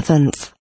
Seventh